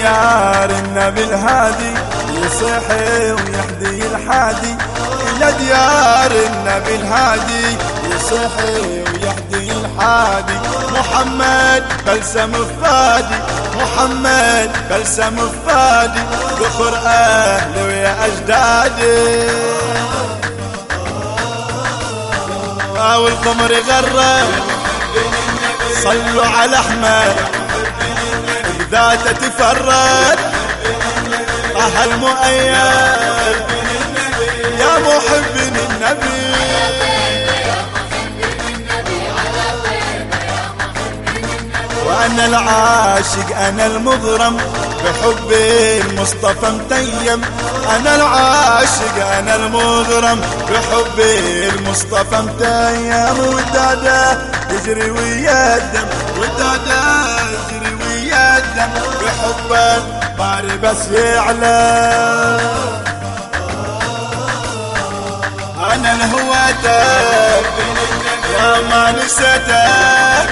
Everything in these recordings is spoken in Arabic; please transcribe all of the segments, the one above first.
ديار النبي الهادي يصحي ويهدي الحادي. إلى ديار النبي الهادي يصحي ويهدي الحادي. محمد بلسم فادي محمد بلسم فادي ذخر أهلي ويا أجدادي. والقمر غرب صلوا على أحمد. بذاته تفرد. طه المؤيد يا محب النبي. وأنا العاشق أنا المغرم بحب المصطفى متيم. أنا العاشق أنا المغرم بحب المصطفى متيم. وداده يجري ويا الدم. وداده بحبه باري بس يعلى. أنا الهواتك يا ما نسيتك.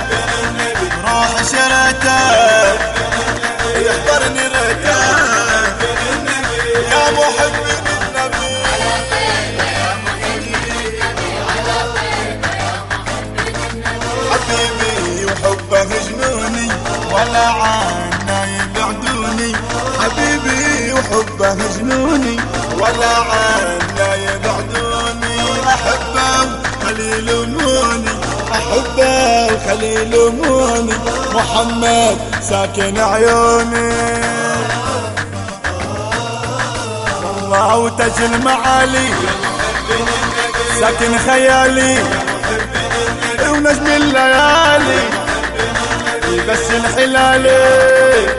روح شريتك يحضرني ريتك يا محب حبيبي وحبه جنوني ولا عنا ولا عنا يبعدوني أحبه خليل موني. أحبه وخليل موني. محمد ساكن عيوني. والله وتج المعالي ساكن خيالي. ونجم الليالي. بس الحلالي.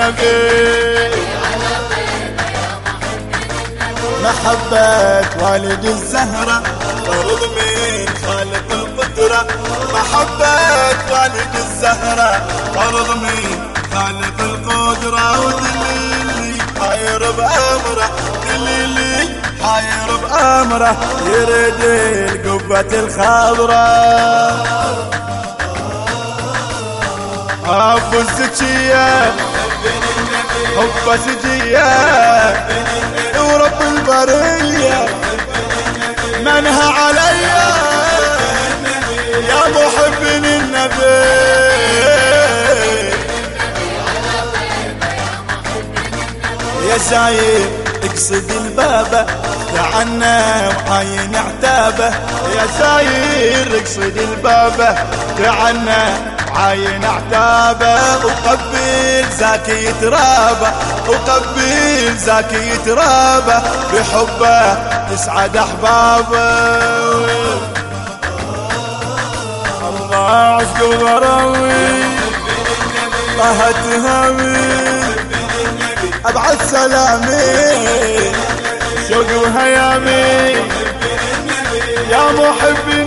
النبي محبة والد الزهرة فرض من خالق القدرة. محبة والد الزهرة فرض من خالق القدرة. ودليلي حاير بأمره دليلي حاير بأمره يريد القبة الخضراء أبو الزكية حب سجية ورب البرية منها عليا يا محب النبي يا زايد اقصد البابة تعنا وعاين عتابه يا زاير اقصد البابة تعنا عاين عتابه وقبل زاكي يترابه وقبل زاكي يترابه بحبه تسعد أحبابه. الله عشق وغراوي طهت هامي أبعد سلامي شوق وهيامي. يا محب